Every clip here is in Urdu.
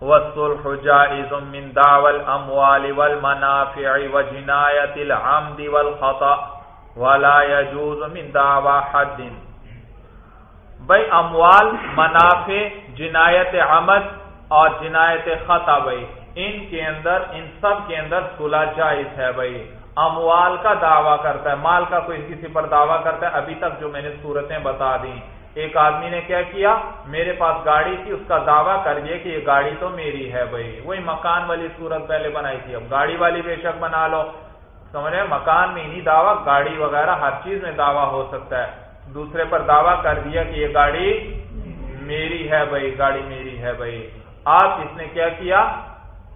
والصلح جائز من دعوى الاموال والمنافع وجناية العمد والخطأ ولا يجوز من دعوى حد. بھائی، اموال، منافع، جنایت عمد اور جنایت خطا بھائی، ان کے اندر، ان سب کے اندر صلح جائز ہے بھائی۔ اموال کا دعویٰ کرتا ہے، مال کا کوئی کسی پر دعویٰ کرتا ہے، ابھی تک جو میں نے صورتیں بتا دی ایک آدمی نے کیا کیا؟ میرے پاس گاڑی تھی، اس کا دعویٰ کر دیا کہ یہ گاڑی تو میری ہے بھائی۔ وہی مکان والی صورت پہلے بنائی تھی۔ اب گاڑی والی بے شک بنا لو۔ سمجھ رہے مکان میں نہیں دعویٰ، گاڑی وغیرہ، ہر چیز میں دعویٰ ہو سکتا ہے۔ دوسرے پر دعویٰ کر دیا کہ یہ گاڑی میری ہے بھائی، گاڑی میری ہے بھائی۔ آپ اس نے کیا کیا؟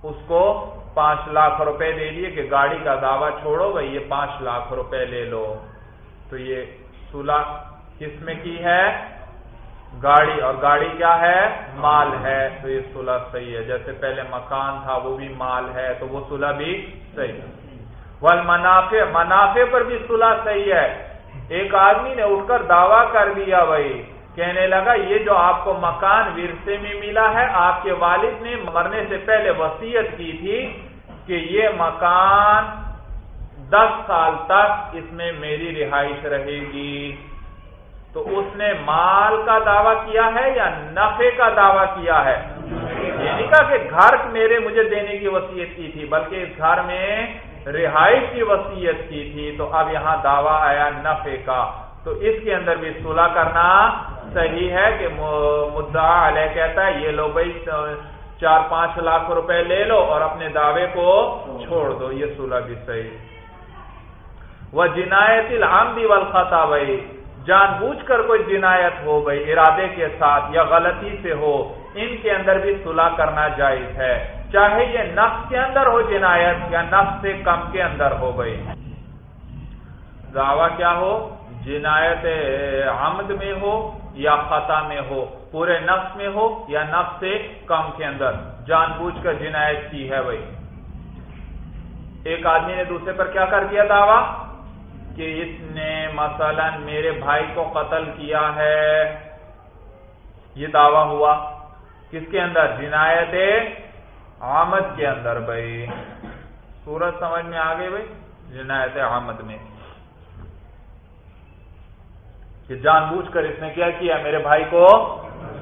اس کو پانچ لاکھ روپے دے دیے کہ گاڑی کا دعویٰ چھوڑو، بھائی یہ پانچ لاکھ روپے لے لو۔ تو یہ سولہ کس میں کی ہے؟ گاڑی. اور گاڑی کیا ہے؟ مال ہے. تو یہ سلح صحیح ہے. جیسے پہلے مکان تھا، وہ بھی مال ہے، تو وہ سلح بھی صحیح ہے۔ ول منافع منافع پر بھی سلح صحیح ہے۔ ایک آدمی نے اٹھ کر دعویٰ کر دیا بھائی، کہنے لگا، یہ جو آپ کو مکان ورثے میں ملا ہے، آپ کے والد نے مرنے سے پہلے وسیعت کی تھی کہ یہ مکان دس سال تک اس میں میری رہائش رہے گی۔ تو اس نے مال کا دعویٰ کیا ہے یا نفے کا دعویٰ کیا ہے؟ یہ نہیں کہا کہ گھر میرے مجھے دینے کی وسیعت کی تھی، بلکہ اس گھر میں رہائش کی وسیعت کی تھی۔ تو اب یہاں دعویٰ آیا نفے کا۔ تو اس کے اندر بھی صلح کرنا صحیح ہے کہ مدعا علیہ کہتا ہے، یہ لو بھائی، چار پانچ لاکھ روپے لے لو اور اپنے دعوے کو چھوڑ دو، یہ صلح بھی صحیح۔ وہ جنایت الحام بھی بھائی جان بوجھ کر کوئی جنایت ہو بھائی ارادے کے ساتھ یا غلطی سے ہو، ان کے اندر بھی صلح کرنا جائز ہے۔ چاہے یہ نفس کے اندر ہو جنایت یا نفس سے کم کے اندر ہو بھائی دعویٰ کیا ہو؟ جنایت عمد میں ہو یا خطا میں ہو، پورے نفس میں ہو یا نفس سے کم کے اندر۔ جان بوجھ کر جنایت کی ہے بھائی ایک آدمی نے دوسرے پر کیا کر دیا دعویٰ؟ کہ اس نے مثلا میرے بھائی کو قتل کیا ہے۔ یہ دعویٰ ہوا کس کے اندر؟ جنایت آمد کے اندر بھائی۔ سورج سمجھ میں آ گئی بھائی؟ جنایت آمد میں۔ کہ جان بوجھ کر اس نے کیا کیا؟ میرے بھائی کو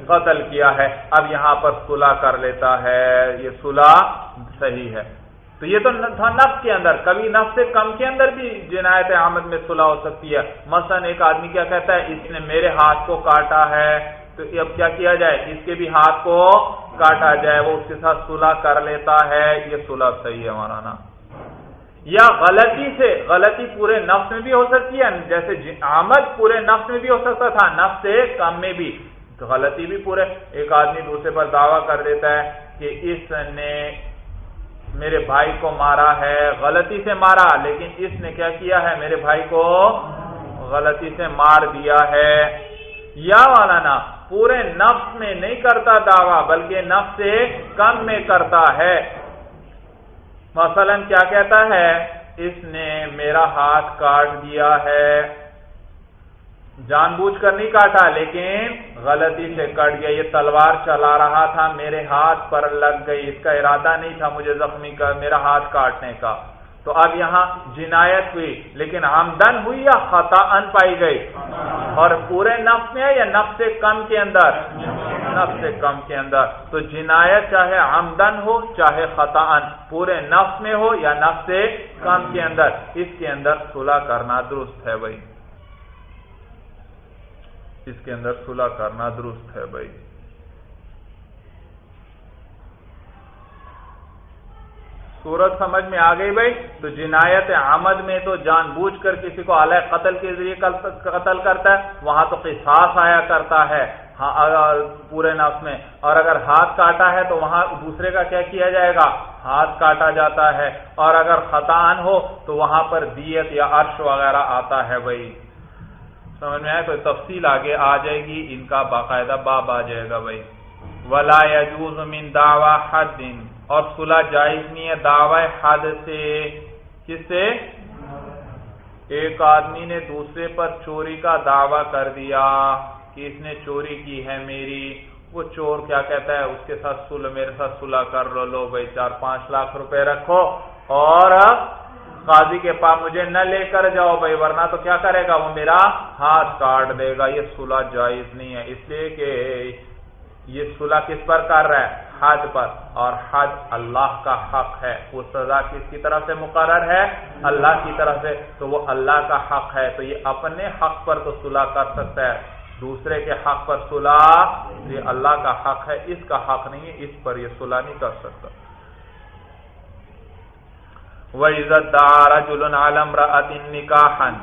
قتل کیا ہے۔ اب یہاں پر صلح کر لیتا ہے۔ یہ صلح صحیح ہے۔ تو یہ تو تھا نفس کے اندر، کبھی نفس سے کم کے اندر بھی جنایت آمد میں صلح ہو سکتی ہے۔ مثلا ایک آدمی کیا کہتا ہے، اس نے میرے ہاتھ کو کاٹا ہے۔ تو اب کیا کیا جائے؟ اس کے بھی ہاتھ کو کاٹا جائے، وہ اس کے ساتھ صلح کر لیتا ہے۔ یہ صلح صحیح ہے مولانا۔ یا غلطی سے، غلطی پورے نفس میں بھی ہو سکتی ہے۔ جیسے آمد پورے نفس میں بھی ہو سکتا تھا، نفس سے کم میں بھی۔ غلطی بھی پورے ایک آدمی دوسرے پر دعویٰ کر دیتا ہے کہ اس نے میرے بھائی کو مارا ہے، غلطی سے مارا، لیکن اس نے کیا کیا ہے؟ میرے بھائی کو غلطی سے مار دیا ہے۔ یا والا نا پورے نفس میں نہیں کرتا دعویٰ، بلکہ نفس سے کم میں کرتا ہے۔ مثلا کیا کہتا ہے؟ اس نے میرا ہاتھ کاٹ دیا ہے۔ جان بوجھ کر نہیں کاٹا، لیکن غلطی سے کٹ گیا۔ یہ تلوار چلا رہا تھا، میرے ہاتھ پر لگ گئی۔ اس کا ارادہ نہیں تھا مجھے زخمی کر میرا ہاتھ کاٹنے کا۔ تو اب یہاں جنایت ہوئی، لیکن آمدن ہوئی یا خطا ان پائی گئی؟ اور پورے نفس میں ہے یا نفس سے کم کے اندر؟ نفس سے کم کے اندر۔ تو جنایت چاہے آمدن ہو، چاہے خطا ان پورے نفس میں ہو یا نفس سے کم کے اندر۔ اس کے اندر صلح کرنا درست ہے بھائی۔ اس کے اندر صلح کرنا درست ہے بھائی۔ صورت سمجھ میں آ گئی بھائی؟ تو جنایت آمد میں تو جان بوجھ کر کسی کو اعلی قتل کے ذریعے قتل کرتا ہے، وہاں تو قصاص آیا کرتا ہے۔ ہاں، پورے نفس میں۔ اور اگر ہاتھ کاٹا ہے تو وہاں دوسرے کا کیا کیا جائے گا؟ ہاتھ کاٹا جاتا ہے۔ اور اگر خطان ہو تو وہاں پر دیت یا عرش وغیرہ آتا ہے بھائی۔ سمجھ میں آئے تو تفصیل آگے آ جائے گی، ان کا باقاعدہ باب آ جائے گا بھائی۔ ولا یجوز من دعوی حد۔ اور صلح جائز نہیں ہے دعوی حد سے۔ کس سے؟ ایک آدمی نے دوسرے پر چوری کا دعویٰ کر دیا۔ کہ اس نے چوری کی ہے میری؟ وہ چور کیا کہتا ہے؟ اس کے ساتھ سلح میرے ساتھ سلح کر لو لو بھائی، چار پانچ لاکھ روپے رکھو۔ اور قاضی کے پاس مجھے نہ لے کر جاؤ بھائی، ورنہ تو کیا کرے گا؟ وہ میرا ہاتھ کاٹ دے گا۔ یہ سلح جائز نہیں ہے۔ اس لیے کہ یہ صلح کس پر کر رہا ہے؟ حج پر۔ اور حج اللہ کا حق ہے۔ وہ سزا کس کی طرف سے مقرر ہے؟ اللہ کی طرف سے۔ تو وہ اللہ کا حق ہے۔ تو یہ اپنے حق پر تو صلح کر سکتا ہے۔ دوسرے کے حق پر صلح، یہ اللہ کا حق ہے۔ اس کا حق نہیں ہے۔ اس پر یہ صلح نہیں کر سکتا۔ وہ دار جلن عالم نکاحن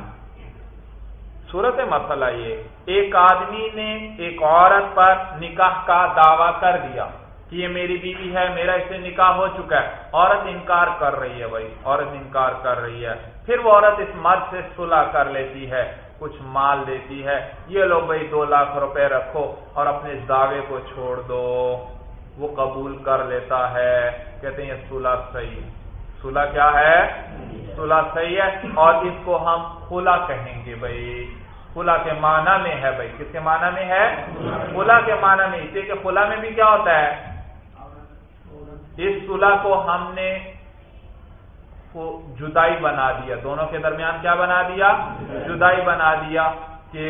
صورت مسئلہ یہ ایک آدمی نے ایک عورت پر نکاح کا دعویٰ کر دیا کہ یہ میری بیوی ہے، میرا اس سے نکاح ہو چکا ہے۔ عورت انکار کر رہی ہے بھائی، عورت انکار کر رہی ہے۔ پھر وہ عورت اس مرد سے صلح کر لیتی ہے، کچھ مال دیتی ہے۔ یہ لو بھائی، دو لاکھ روپے رکھو اور اپنے اس دعوے کو چھوڑ دو۔ وہ قبول کر لیتا ہے، کہتے ہیں یہ صلح صحیح صلح کیا ہے؟ صلح صحیح ہے۔ اور اس کو ہم کھلا کہیں گے بھائی۔ خلا کے معنی میں ہے بھائی۔ کس کے معنی میں ہے؟ خلا کے معنی میں۔ اسی کہ خلا میں بھی کیا ہوتا ہے؟ اس صلح کو ہم نے جدائی بنا دیا۔ دونوں کے درمیان کیا بنا دیا؟ جدائی بنا دیا کہ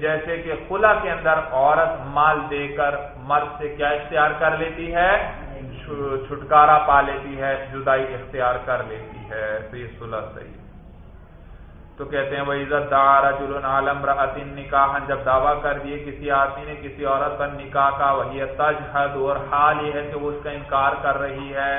جیسے کہ خلا کے اندر عورت مال دے کر مرد سے کیا اختیار کر لیتی ہے؟ چھٹکارا پا لیتی ہے، جدائی اختیار کر لیتی ہے، تو یہ صلح صحیح تو کہتے ہیں وہ عزت دار جلن عالم رتن نکاح جب دعویٰ کر دیے کسی آدمی نے کسی عورت پر نکاح کا وہی تجحد، اور حال یہ ہے کہ وہ اس کا انکار کر رہی ہے۔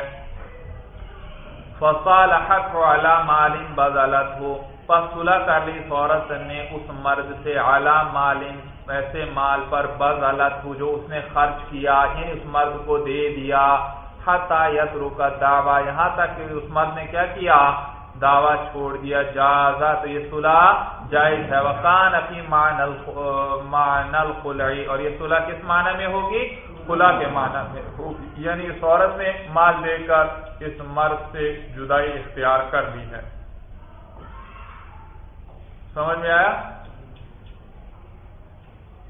فصال حق والا مالن بدلت ہو پسلا کر لی اس عورت نے اس مرد سے اعلی مالن ایسے مال پر بدلت ہو جو اس نے خرچ کیا یعنی اس مرد کو دے دیا۔ حتا یت رکا دعویٰ یہاں تک کہ اس مرد نے کیا کیا؟ دعویٰ چھوڑ دیا، جازا۔ تو یہ صلح جائز ہے۔ وقان اپنی مان الخلعی اور یہ صلح کس معنی میں ہوگی؟ خلا کے معنی میں ہوگی۔ یعنی اس عورت نے مال دے کر اس مرد سے جدائی اختیار کر لی ہے۔ سمجھ میں آیا؟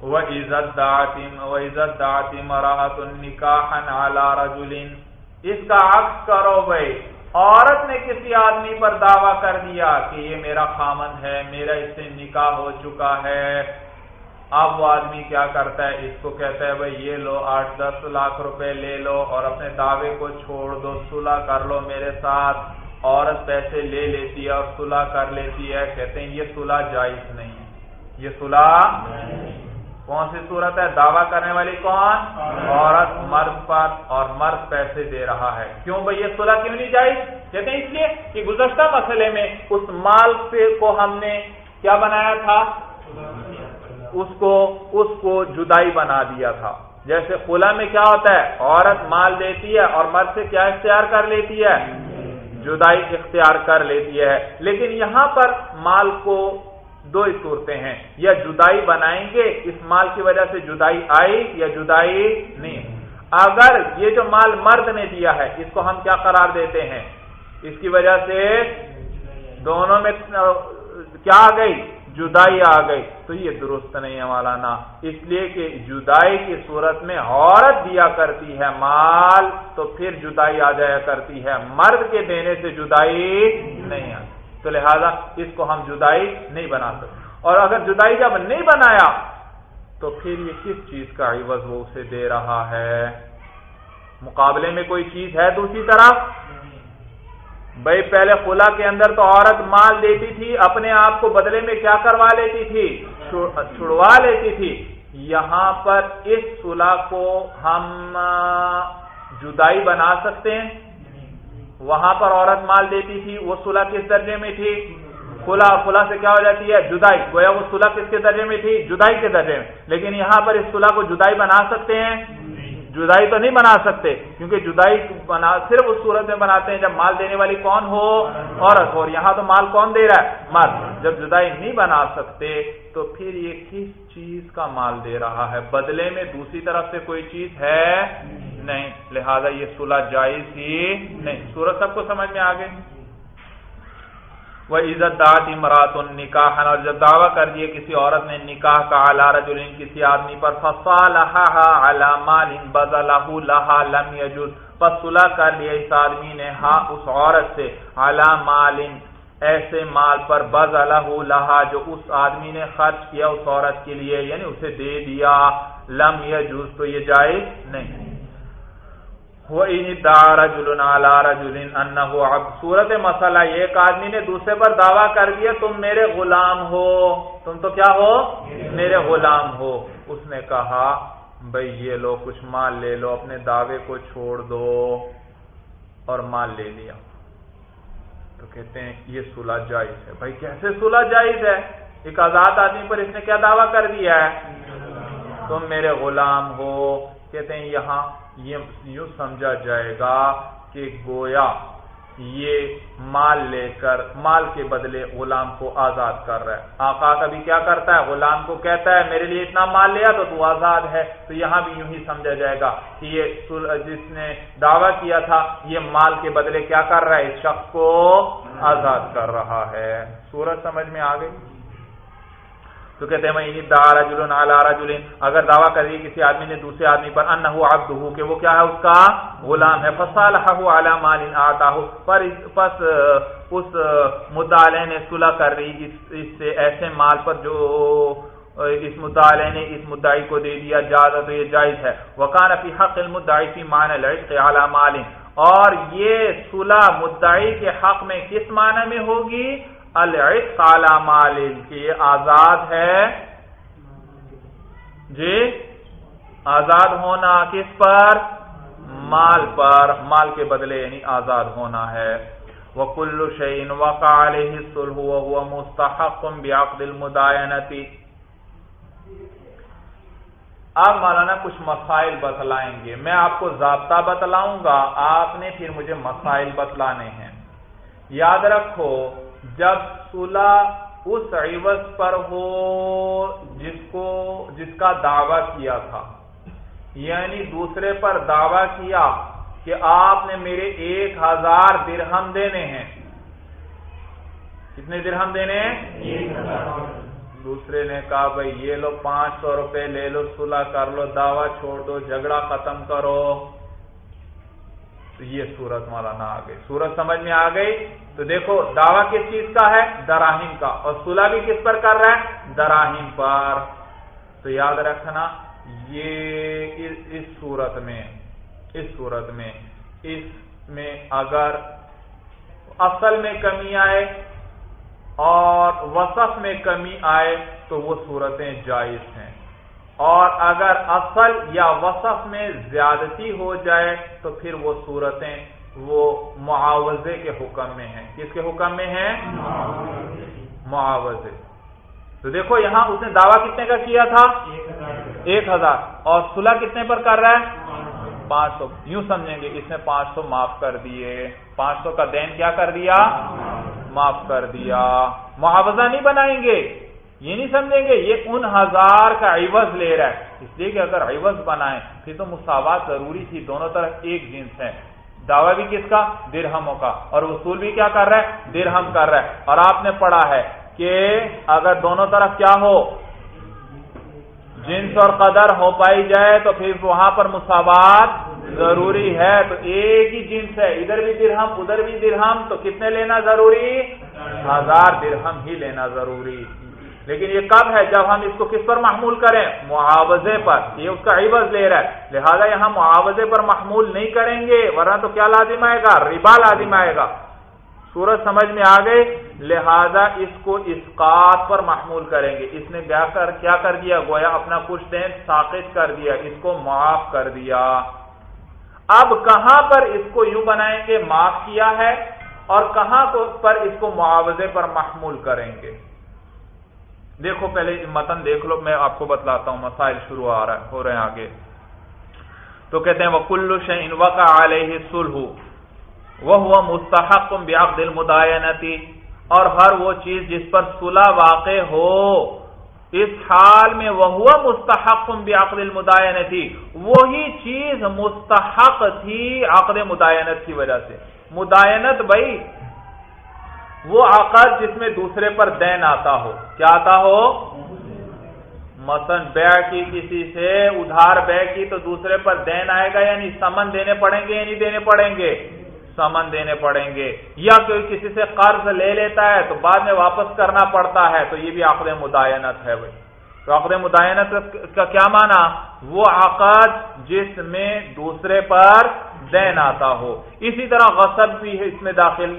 وہ عزت داتم وہ عزت داتم راحت النکاح اعلی رجولین اس کا عکس کرو بھائی، عورت نے کسی آدمی پر دعویٰ کر دیا کہ یہ میرا خامن ہے، میرا اس سے نکاح ہو چکا ہے۔ اب وہ آدمی کیا کرتا ہے؟ اس کو کہتا ہے، بھائی یہ لو، آٹھ دس لاکھ روپے لے لو اور اپنے دعوے کو چھوڑ دو، صلح کر لو میرے ساتھ۔ عورت پیسے لے لیتی ہے اور صلح کر لیتی ہے۔ کہتے ہیں، یہ صلح جائز نہیں یہ صلح کون سی صورت ہے؟ دعویٰ کرنے والی کون؟ عورت مرد پر اور مرد پیسے دے رہا ہے۔ کیوں بھائی یہ صلح کیوں نہیں جائز کہتے ہیں اس لیے کہ گزشتہ مسئلے میں اس مال سے کو ہم نے کیا بنایا تھا؟ اس کو اس کو جدائی بنا دیا تھا۔ جیسے خلا میں کیا ہوتا ہے؟ عورت مال دیتی ہے اور مرد سے کیا اختیار کر لیتی ہے؟ جدائی اختیار کر لیتی ہے۔ لیکن یہاں پر مال کو دو ہی صورتیں ہیں۔ یا جدائی بنائیں گے، اس مال کی وجہ سے جدائی آئی یا جدائی نہیں۔ اگر یہ جو مال مرد نے دیا ہے، اس کو ہم کیا قرار دیتے ہیں؟ اس کی وجہ سے دونوں میں کیا آ گئی؟ جدائی آ گئی۔ تو یہ درست نہیں ہے مولانا۔ اس لیے کہ جدائی کی صورت میں عورت دیا کرتی ہے مال، تو پھر جدائی آ جایا کرتی ہے۔ مرد کے دینے سے جدائی نہیں آتی۔ تو لہذا اس کو ہم جدائی نہیں بنا سکتے۔ اور اگر جدائی جب نہیں بنایا، تو پھر یہ کس چیز کا عوض وہ اسے دے رہا ہے؟ مقابلے میں کوئی چیز ہے دوسری طرف؟ بھائی، پہلے خلا کے اندر تو عورت مال دیتی تھی، اپنے آپ کو بدلے میں کیا کروا لیتی تھی؟ چھڑوا لیتی تھی۔ یہاں پر اس صلح کو ہم جدائی بنا سکتے ہیں۔ وہاں پر عورت مال دیتی تھی، وہ صلح کس درجے میں تھی؟ کھلا کھلا سے کیا ہو جاتی ہے؟ جدائی، گویا وہ صلح کس کے درجے میں تھی؟ جدائی کے درجے میں۔ لیکن یہاں پر اس صلح کو جدائی بنا سکتے ہیں۔ جدائی تو نہیں بنا سکتے، کیونکہ جدائی بنا، صرف اس صورت میں بناتے ہیں جب مال دینے والی کون ہو عورت ہو اور یہاں تو مال کون دے رہا ہے؟ مرد جب جدائی نہیں بنا سکتے تو پھر یہ کس چیز کا مال دے رہا ہے؟ بدلے میں دوسری طرف سے کوئی چیز ہے نہیں، لہذا یہ صلح جائز ہی نہیں۔ سورج سب کو سمجھ میں آ گئی وہ عزت داد امرات نکاح اور جب دعویٰ کر دیے کسی عورت نے نکاح کا اعلی رجل، کسی آدمی پر فصالحها على مال بذله لم پس صلح کر لیا اس آدمی نے ہاں اس عورت سے على مال، ایسے مال پر بذله لها جو اس آدمی نے خرچ کیا اس عورت کے لیے یعنی اسے دے دیا، لم يجوز تو یہ جائز نہیں۔ صورت مسئلہ ایک آدمی نے دوسرے پر دعویٰ کر دیا تم میرے غلام ہو۔ تم تو کیا ہو؟ میرے غلام ہو۔ اس نے کہا بھائی یہ لو، کچھ مال لے لو، اپنے دعوے کو چھوڑ دو۔ اور مال لے لیا۔ تو کہتے ہیں، یہ صلح جائز ہے۔ بھائی کیسے صلح جائز ہے؟ ایک آزاد آدمی پر اس نے کیا دعویٰ کر دیا ہے؟ تم میرے غلام ہو۔ کہتے ہیں، یہاں یہ یوں سمجھا جائے گا کہ گویا یہ مال لے کر مال کے بدلے غلام کو آزاد کر رہا ہے۔ آقا کبھی کیا کرتا ہے؟ غلام کو کہتا ہے، میرے لیے اتنا مال لیا تو تو آزاد ہے۔ تو یہاں بھی یوں ہی سمجھا جائے گا کہ یہ جس نے دعویٰ کیا تھا، یہ مال کے بدلے کیا کر رہا ہے؟ اس شخص کو آزاد کر رہا ہے۔ سورج سمجھ میں آ گئی؟ تو کہتے ہیں دارا جلن آلارا جلن اگر دعویٰ کر دی کسی آدمی نے دوسرے آدمی پر ان عبد ہو کہ وہ کیا ہے اس کا؟ غلام ہے۔ فصال اعلی مال آتا ہو پر پس، اس مطالعے نے صلح کر رہی اس اس سے ایسے مال پر جو اس مطالعے نے اس مدعی کو دے دیا جائز تو یہ جائز ہے۔ وکان فی حق المدعی فی مان العشق اعلی مال۔ اور یہ صلح مدعی کے حق میں کس معنی میں ہوگی؟ کالا مال کی آزاد ہے؟ جی؟ آزاد ہونا کس پر؟ مال پر۔ مال کے بدلے یعنی آزاد ہونا ہے۔ وہ کلو شعین وقال مستحق بیاق دل مداینتی مولانا کچھ مسائل بتلائیں گے۔ میں آپ کو ضابطہ بتلاؤں گا۔ آپ نے پھر مجھے مسائل بتلانے ہیں۔ یاد رکھو جب صلح اس عوض پر ہو جس کو جس کا دعویٰ کیا تھا۔ یعنی دوسرے پر دعویٰ کیا کہ آپ نے میرے ایک ہزار درہم دینے ہیں۔ کتنے درہم دینے ہیں؟ دوسرے نے کہا بھائی یہ لو پانچ سو روپے لے لو صلح کر لو دعویٰ چھوڑ دو جھگڑا ختم کرو۔ تو یہ سورت مولانا آ گئی۔ سورت سمجھ میں آ گئی؟ تو دیکھو، دعویٰ کس چیز کا ہے؟ دراہیم کا۔ اور صلح بھی کس پر کر رہا ہے؟ دراہیم پر۔ تو یاد رکھنا، یہ اس صورت میں، اس صورت میں، اس میں اگر اصل میں کمی آئے اور وصف میں کمی آئے تو وہ صورتیں جائز ہیں۔ اور اگر اصل یا وصف میں زیادتی ہو جائے تو پھر وہ صورتیں وہ معاوضے کے حکم میں ہیں۔ کس کے حکم میں ہیں؟ معاوضے۔ تو دیکھو یہاں اس نے دعویٰ کتنے کا کیا تھا؟ ایک ہزار۔ اور صلح کتنے پر کر رہا ہے؟ پانچ سو۔ یوں سمجھیں گے، اس نے پانچ سو معاف کر دیے۔ پانچ سو کا دین کیا کر دیا؟ معاف کر دیا۔ معاوضہ نہیں بنائیں گے۔ یہ نہیں سمجھیں گے، یہ ان ہزار کا عوض لے رہا ہے۔ اس لیے کہ اگر عوض بنائیں، پھر تو مساوات ضروری تھی، دونوں طرف ایک جنس ہے دعویٰ بھی کس کا؟ درہموں کا۔ اور وصول بھی کیا کر رہا ہے؟ درہم کر رہا ہے۔ اور آپ نے پڑھا ہے کہ اگر دونوں طرف کیا ہو، جنس اور قدر ہو پائی جائے تو پھر وہاں پر مساوات ضروری ہے۔ تو ایک ہی جنس ہے۔ ادھر بھی درہم، ادھر بھی درہم، تو کتنے لینا ضروری؟ ہزار درہم ہی لینا ضروری۔ لیکن یہ کب ہے؟ جب ہم اس کو کس پر محمول کریں؟ معاوضے پر۔ یہ اس کا عوض لے رہا ہے۔ لہذا یہاں معاوضے پر محمول نہیں کریں گے، ورنہ تو کیا لازم آئے گا؟ ربا لازم آئے گا۔ سورج سمجھ میں آ گئی۔ لہذا اس کو اسقاط پر محمول کریں گے۔ اس نے کر کیا کر دیا؟ گویا اپنا کچھ دین ساقط کر دیا۔ اس کو معاف کر دیا۔ اب کہاں پر اس کو یوں بنائیں گے؟ معاف کیا ہے؟ اور کہاں پر اس کو معاوضے پر محمول کریں گے؟ دیکھو پہلے متن دیکھ لو، میں آپ کو بتلاتا ہوں، مسائل شروع آ رہا ہو رہے ہیں آگے۔ تو کہتے ہیں وہ کلو شعین وقا علیہ سلح وہ ہوا مستحق بیاق دل اور ہر وہ چیز جس پر صلح واقع ہو، اس حال میں وہ ہوا مستحق بیاق دل مداینتی وہی چیز مستحق تھی عقد مداینت کی وجہ سے۔ مداینت بھائی وہ عقد جس میں دوسرے پر دین آتا ہو۔ کیا آتا ہو؟ مثلا بے کی کسی سے ادھار بے کی تو دوسرے پر دین آئے گا یعنی سمن دینے پڑیں گے یا نہیں دینے پڑیں گے؟ سمن دینے پڑیں گے۔ یا کوئی کسی سے قرض لے لیتا ہے تو بعد میں واپس کرنا پڑتا ہے، تو یہ بھی عقد مداینت ہے بھائی۔ تو عقد مداینت کا کیا مانا وہ عقد جس میں دوسرے پر دین آتا ہو۔ اسی طرح غصب بھی ہے، اس میں داخل،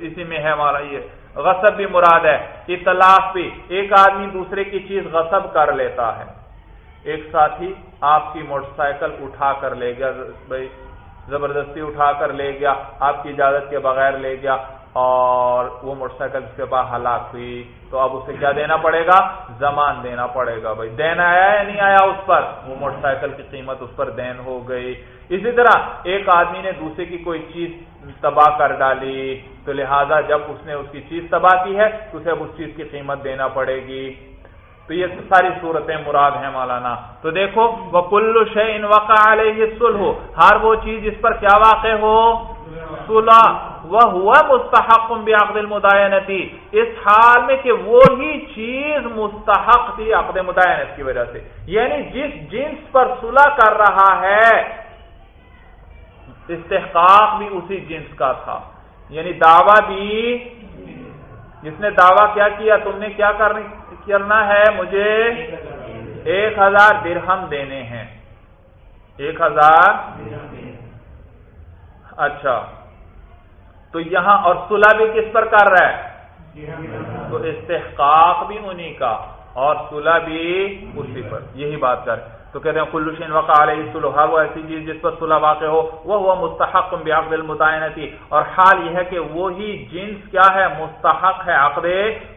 اسی میں ہے ہمارا یہ۔ غصب بھی مراد ہے اطلاق بھی ایک آدمی دوسرے کی چیز غصب کر لیتا ہے۔ ایک ساتھی آپ کی موٹر سائیکل اٹھا کر لے گیا، بھائی زبردستی اٹھا کر لے گیا، آپ کی اجازت کے بغیر لے گیا اور وہ موٹر سائیکل اس کے بعد ہلاک ہوئی۔ تو اب اسے کیا دینا پڑے گا؟ زمان دینا پڑے گا، بھائی۔ دین آیا یا نہیں آیا اس پر؟ وہ موٹر سائیکل کی قیمت اس پر دین ہو گئی۔ اسی طرح ایک آدمی نے دوسرے کی کوئی چیز تباہ کر ڈالی، تو لہذا جب اس نے اس کی چیز تباہ کی ہے، تو اسے اب اس چیز کی قیمت دینا پڑے گی۔ تو یہ ساری صورتیں مراد ہیں مولانا۔ تو دیکھو وہ کلو شہ وقع علیہ ہو ہر وہ چیز جس پر کیا واقع ہو؟ صلح۔ وہ ہوا مستحق بھی عقد اس حال میں کہ وہی چیز مستحق تھی عقد مدائنت کی وجہ سے۔ یعنی جس جنس پر صلح کر رہا ہے استحقاق بھی اسی جنس کا تھا۔ یعنی دعویٰ بھی جس نے دعویٰ کیا کیا، تم نے کیا کرنا ہے؟ مجھے ایک ہزار درہم دینے ہیں۔ ایک ہزار اچھا۔ تو یہاں اور صلح بھی کس پر کر رہا ہے؟ تو استحقاق بھی انہی کا اور صلح بھی اسی پر۔ یہی بات کر تو کہتے ہیں کلوشین وقع علیہ صلح وہ ایسی چیز جس پر صلح واقع ہو وہ ہوا مستحق بعقد المتعینتی اور حال یہ ہے کہ وہی جنس کیا ہے؟ مستحق ہے عقد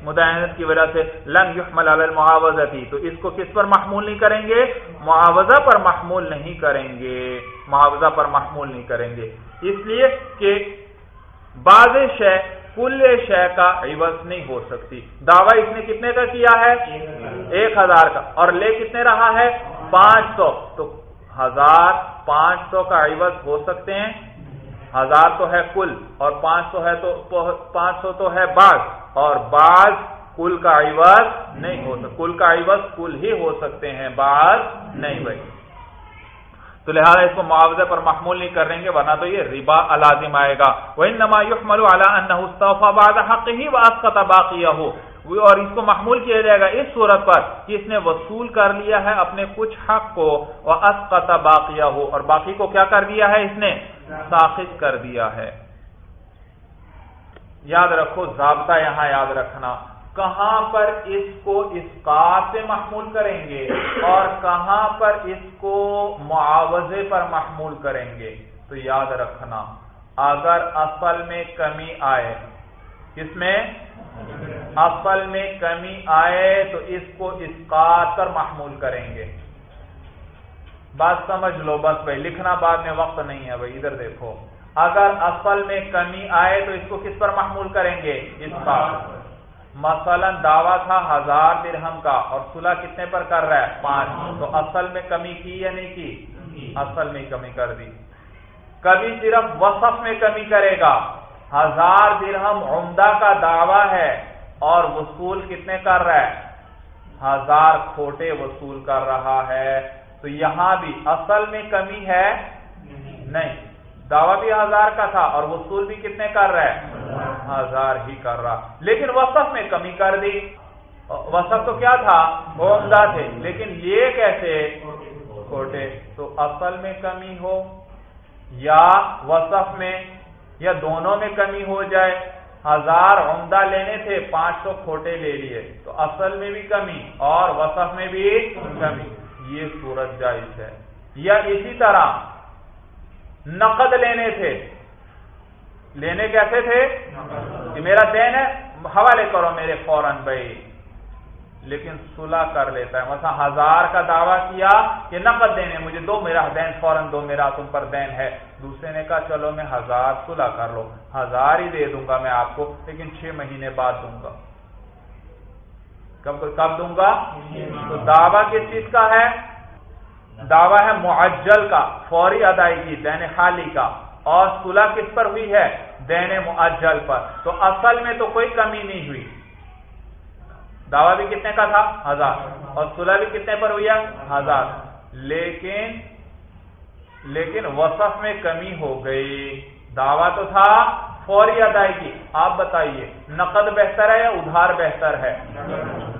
مدائنت کی وجہ سے۔ لن یحمل علی المعاوضتی۔ تو اس کو کس پر محمول نہیں کریں گے؟ معاوضہ پر محمول نہیں کریں گے۔ معاوضہ پر محمول نہیں کریں گے۔ اس لیے کہ بعض شے کل شے کا عوض نہیں ہو سکتی۔ دعوی اس نے کتنے کا کیا ہے؟ ایک ہزار کا۔ اور لے کتنے رہا ہے؟ پانچ سو، تو ہزار پانچ سو کا عوض ہو سکتے ہیں۔ ہزار تو ہے کل اور پانچ سو ہے تو پانچ سو تو ہے بعض۔ اور بعض کل کا عوض نہیں ہو سکتا کل کا عوض کل ہی ہو سکتے ہیں، بعض نہیں بھائی۔ تو لہٰذا اس کو معاوضے پر محمول نہیں کر رہیں گے، ورنہ تو یہ ربا الازم آئے گا۔ وہ نما یحمل بعد حق ہی واسقط باقیہ ہو اور اس کو محمول کیا جائے گا اس صورت پر کہ اس نے وصول کر لیا ہے اپنے کچھ حق کو وہ اسقط باقیہ ہو اور باقی کو کیا کر دیا ہے اس نے؟ ساخت کر دیا ہے۔ یاد رکھو، ضابطہ یہاں یاد رکھنا۔ کہاں پر اس کو اس سے محمول کریں گے اور کہاں پر اس کو معاوضے پر محمول کریں گے؟ تو یاد رکھنا، اگر اصل میں کمی آئے کس میں؟ اصل میں کمی آئے تو اس کو اس پر محمول کریں گے۔ بات سمجھ لو، بس بھائی، لکھنا بعد میں وقت نہیں ہے بھائی، ادھر دیکھو۔ اگر اصل میں کمی آئے تو اس کو کس پر محمول کریں گے؟ اس پر۔ مثلا دعویٰ تھا ہزار درہم کا اور صلح کتنے پر کر رہا ہے؟ پانچ۔ تو اصل میں کمی کی یا نہیں کی؟ اصل میں کمی کر دی۔ کبھی صرف وصف میں کمی کرے گا۔ ہزار درہم عمدہ کا دعویٰ ہے اور وصول کتنے کر رہا ہے؟ ہزار کھوٹے وصول کر رہا ہے۔ تو یہاں بھی اصل میں کمی ہے؟ نہیں۔ دعویٰ بھی ہزار کا تھا اور وصول بھی کتنے کر رہا ہے؟ ہزار ہی کر رہا۔ لیکن وسط میں کمی کر دی۔ وسط تو کیا تھا؟ عمدہ تھے۔ لیکن یہ کیسے؟ کھوٹے۔ تو اصل میں کمی ہو یا وسط میں یا دونوں میں کمی ہو جائے۔ ہزار عمدہ لینے تھے، پانچ سو کھوٹے لے لیے۔ تو اصل میں بھی کمی اور وسط میں بھی کمی۔ یہ صورت جائز ہے۔ یا اسی طرح نقد لینے تھے۔ لینے کیسے تھے؟ کہ میرا دین ہے، حوالے کرو میرے فوراً بھائی۔ لیکن صلح کر لیتا ہے۔ مثلا ہزار کا دعویٰ کیا کہ نقد دینے، مجھے دو میرا دین، فوراً دو میرا تم پر دین ہے۔ دوسرے نے کہا، چلو میں ہزار صلح کر لو، ہزار ہی دے دوں گا میں آپ کو، لیکن چھ مہینے بعد دوں گا۔ کب کب دوں گا؟ تو دعویٰ کس چیز کا ہے؟ دعویٰ ہے معجل کا، فوری ادائیگی، دین خالی کا۔ اور صلح کس پر ہوئی ہے؟ دینے معجل پر۔ تو اصل میں تو کوئی کمی نہیں ہوئی۔ دعویٰ بھی کتنے کا تھا؟ ہزار۔ اور صلح بھی کتنے پر ہوئی ہزار۔ لیکن لیکن وصف میں کمی ہو گئی۔ دعویٰ تو تھا، فوری ادائیگی۔ آپ بتائیے، نقد بہتر ہے یا ادھار بہتر ہے؟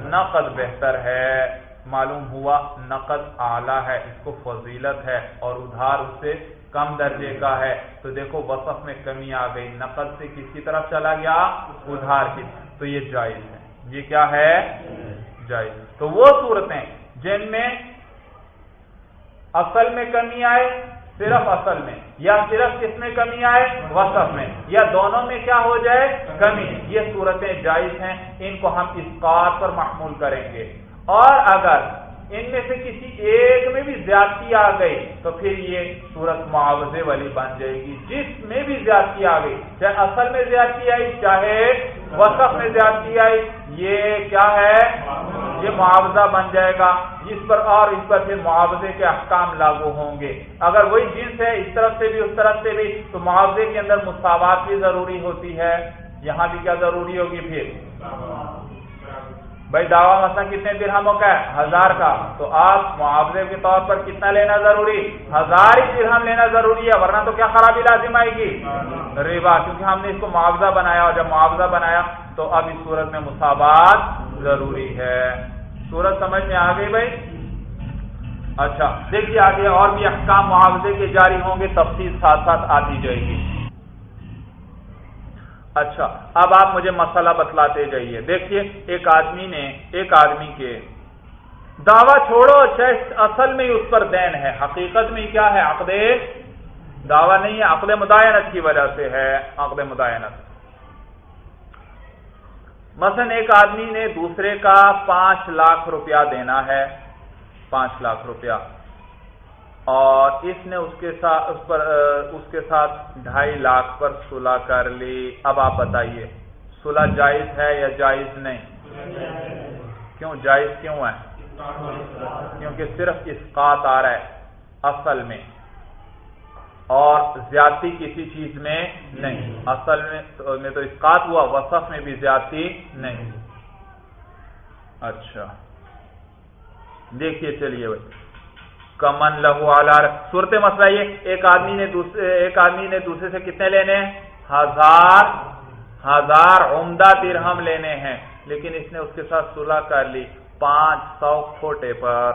نقد بہتر ہے۔ معلوم ہوا، نقد اعلی ہے، اس کو فضیلت ہے اور ادھار اس سے کم درجے کا ہے۔ تو دیکھو، وصف میں کمی آ گئی۔ نقد سے کس کی طرف چلا گیا؟ ادھار کی۔ تو یہ جائز ہے۔ یہ کیا ہے؟ جائز۔ تو وہ صورتیں جن میں اصل میں کمی آئے، صرف اصل میں، یا صرف کس میں کمی آئے؟ وصف میں۔ یا دونوں میں کیا ہو جائے؟ کمی۔ یہ صورتیں جائز ہیں، ان کو ہم اس کار پر محمول کریں گے۔ اور اگر ان میں سے کسی ایک میں بھی زیادتی آ گئی تو پھر یہ صورت معاوضے والی بن جائے گی۔ جس میں بھی زیادتی آ گئی، چاہے اصل میں زیادتی آئی، چاہے وسط میں زیادتی آئی، یہ کیا ہے؟ یہ معاوضہ بن جائے گا۔ جس پر اور اس پر پھر معاوضے کے احکام لاگو ہوں گے۔ اگر وہی جنس ہے اس طرف سے بھی، اس طرف سے بھی، تو معاوضے کے اندر مساوات بھی ضروری ہوتی ہے۔ یہاں بھی کیا ضروری ہوگی پھر؟ بھائی دعویٰ مثلا کتنے درہموں کا ہے؟ ہزار کا۔ تو آپ معاوضے کے طور پر کتنا لینا ضروری؟ ہزار ہی درہم لینا ضروری ہے، ورنہ تو کیا خرابی لازم آئے گی؟ ریبا کیونکہ ہم نے اس کو معاوضہ بنایا اور جب معاوضہ بنایا تو اب اس صورت میں مساوات ضروری ہے۔ صورت سمجھ میں آ گئی بھائی؟ اچھا دیکھیے آگے اور بھی احکام معاوضے کے جاری ہوں گے، تفصیل ساتھ ساتھ آتی جائے گی۔ اچھا اب آپ مجھے مسئلہ بتلاتے جائیے۔ دیکھیے، ایک آدمی نے، ایک آدمی کے دعویٰ چھوڑو چاہے اصل میں اس پر دین ہے، حقیقت میں کیا ہے؟ عقد دعویٰ نہیں ہے، عقد مدائنت کی وجہ سے ہے، عقد مدائنت مثلا ایک آدمی نے دوسرے کا پانچ لاکھ روپیہ دینا ہے، پانچ لاکھ روپیہ۔ اور اس نے اس کے ساتھ اس پر اس کے ساتھ ڈھائی لاکھ پر صلح کر لی۔ اب آپ بتائیے، صلح جائز ہے یا جائز نہیں؟ کیوں جائز کیوں ہے؟ کیونکہ صرف اسقات آ رہا ہے اصل میں، اور زیادتی کسی چیز میں نہیں۔ اصل میں تو اسقات ہوا، وصف میں بھی زیادتی نہیں۔ اچھا۔ دیکھیے چلیے بھائی۔ کمن لہو آلار صورت مسئلہ یہ ایک آدمی نے دوسرے ایک آدمی نے دوسرے سے کتنے لینے ہیں؟ ہزار ہزار عمدہ درہم لینے ہیں۔ لیکن اس نے اس کے ساتھ صلح کر لی پانچ سو کھوٹے پر۔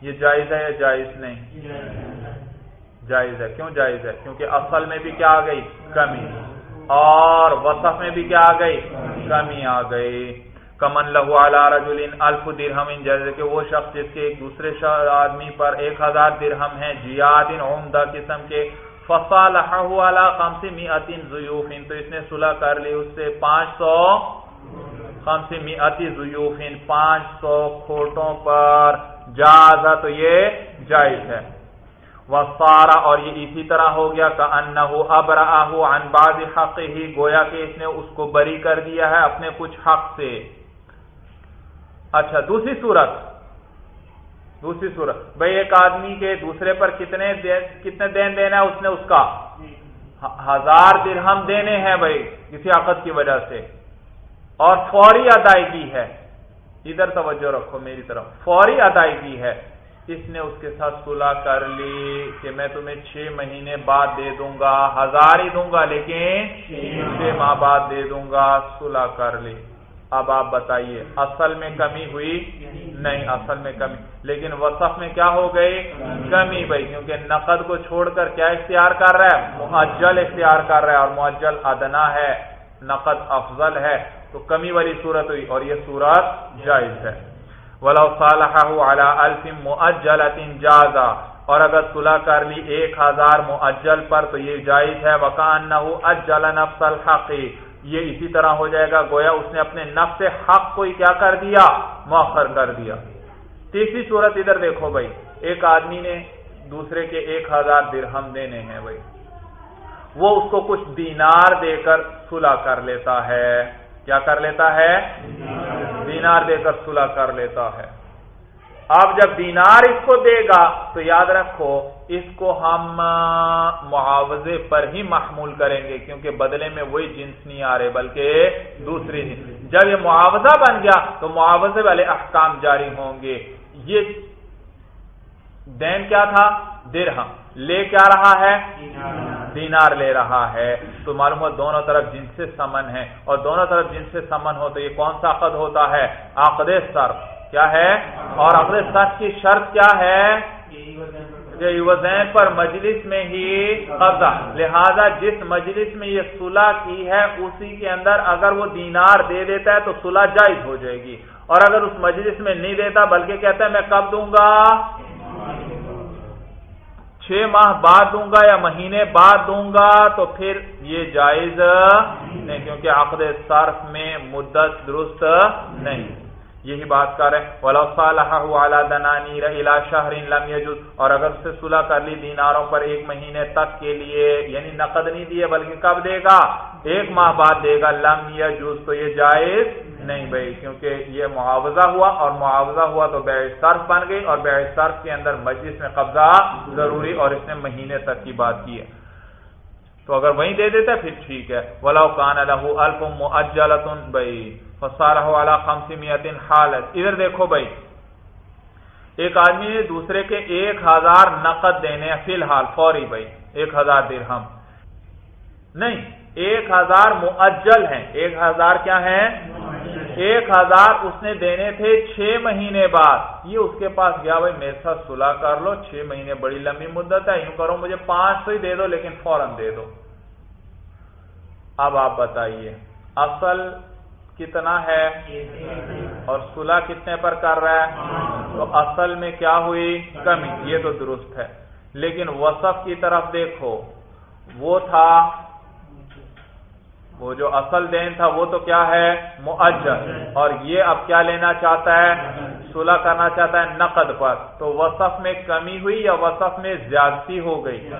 یہ جائز ہے یا جائز نہیں؟ جائز ہے۔ کیوں جائز ہے؟ کیونکہ اصل میں بھی کیا آ گئی؟ کمی۔ اور وصف میں بھی کیا آ گئی؟ کمی آ گئی۔ کمن لہو رجل الف درہم جیسے کہ وہ شخص جس کے ایک دوسرے آدمی پر ایک ہزار درہم ہیں جیاد عمدہ قسم کے زیوفین تو اس نے صلح کر لی اس سے پانچ سو خمسی میتی زیوفین پانچ سو کھوٹوں پر جازا تو یہ جائز ہے۔ وسارا اور یہ اسی طرح ہو گیا کہ ان ابراہ عن بعض حق ہی گویا کہ اس نے اس کو بری کر دیا ہے اپنے کچھ حق سے۔ اچھا دوسری صورت۔ دوسری صورت۔ بھائی ایک آدمی کے دوسرے پر کتنے کتنے دین دینا ہے اس نے اس کا؟ ہزار درہم دینے ہیں بھائی کسی عقد کی وجہ سے۔ اور فوری ادائیگی ہے۔ ادھر توجہ رکھو میری طرف۔ فوری ادائیگی ہے۔ اس نے اس کے ساتھ صلح کر لی کہ میں تمہیں چھ مہینے بعد دے دوں گا ہزار ہی دوں گا لیکن چھ ماہ بعد دے دوں گا صلح کر لی۔ اب آپ بتائیے، اصل میں کمی ہوئی؟ نہیں، اصل میں کمی۔ لیکن وصف میں کیا ہو گئی؟ کمی بھائی، کیونکہ نقد کو چھوڑ کر کیا اختیار کر رہا ہے؟ معجل اختیار کر رہا ہے اور معجل ادنا ہے، نقد افضل ہے۔ تو کمی والی صورت ہوئی اور یہ صورت جائز ہے۔ ولو صالح الفم معجل جازا اور اگر صلح کر لی ایک ہزار معجل پر تو یہ جائز ہے۔ وکان اجل نفس الحقی یہ اسی طرح ہو جائے گا، گویا اس نے اپنے نفس حق کو ہی کیا کر دیا؟ مؤخر کر دیا۔ تیسری صورت ادھر دیکھو بھائی، ایک آدمی نے دوسرے کے ایک ہزار درہم دینے ہیں بھائی۔ وہ اس کو کچھ دینار دے کر صلح کر لیتا ہے۔ کیا کر لیتا ہے؟ دینار دے کر صلح کر لیتا ہے۔ اب جب دینار اس کو دے گا تو یاد رکھو اس کو ہم معاوضے پر ہی محمول کریں گے، کیونکہ بدلے میں وہی جنس نہیں آ رہے، بلکہ دوسری جنس۔ جب یہ معاوضہ بن گیا، تو معاوضے والے احکام جاری ہوں گے۔ یہ دین کیا تھا؟ درہم۔ لے کیا رہا ہے؟ دینار لے رہا ہے۔ تو معلوم ہو دونوں طرف جن سے سمن ہے اور دونوں طرف جن سے سمن ہو تو یہ کون سا عقد ہوتا ہے؟ عقد صرف۔ کیا ہے؟ اور عقد صرف کی شرط کیا ہے؟ وزین پر مجلس میں ہی قبضہ لہذا جس مجلس میں یہ صلح کی ہے، اسی کے اندر اگر وہ دینار دے دیتا ہے تو صلح جائز ہو جائے گی۔ اور اگر اس مجلس میں نہیں دیتا، بلکہ کہتا ہے، میں کب دوں گا؟ چھ ماہ بعد دوں گا یا مہینے بعد دوں گا، تو پھر یہ جائز نہیں، کیونکہ عقد صرف میں مدت درست نہیں۔ یہی بات کر رہے دنانی شہر لم یجوز اور اگر اس سے صلح کر لی دیناروں پر ایک مہینے تک کے لیے یعنی نقد نہیں دیے بلکہ کب دے گا؟ ایک ماہ بعد دے گا۔ لم یجوز تو یہ جائز نہیں بھائی، کیونکہ یہ معاوضہ ہوا اور معاوضہ ہوا تو بے صرف بن گئی اور بے صرف کے اندر مجلس میں قبضہ ضروری اور اس نے مہینے تک کی بات کی ہے۔ تو اگر وہیں دے دیتا پھر ٹھیک ہے۔ ولاؤ کان الف بھائی والا خمسی میتن حالت. ادھر دیکھو بھائی، ایک آدمی نے دوسرے کے ایک ہزار نقد دینے فی الحال، فوری بھائی، ایک ہزار درہم۔ نہیں، ایک ہزار معجل ہیں۔ ایک ہزار کیا ہیں؟ ایک ہزار اس نے دینے تھے چھ مہینے بعد۔ یہ اس کے پاس گیا بھائی، میرے ساتھ سلا کر لو، چھ مہینے بڑی لمبی مدت ہے، یوں کرو مجھے پانچ سو ہی دے دو، لیکن فوراً دے دو۔ اب آپ بتائیے، اصل کتنا ہے؟ اور سلا کتنے پر کر رہا ہے؟ تو اصل میں کیا ہوئی؟ کمی، یہ تو درست ہے۔ لیکن وصف کی طرف دیکھو، وہ تھا، وہ جو اصل دین تھا، وہ تو کیا ہے؟ معجر اور یہ اب کیا لینا چاہتا ہے؟ صلح کرنا چاہتا ہے نقد پر۔ تو وصف میں کمی ہوئی یا وصف میں زیادتی ہو گئی؟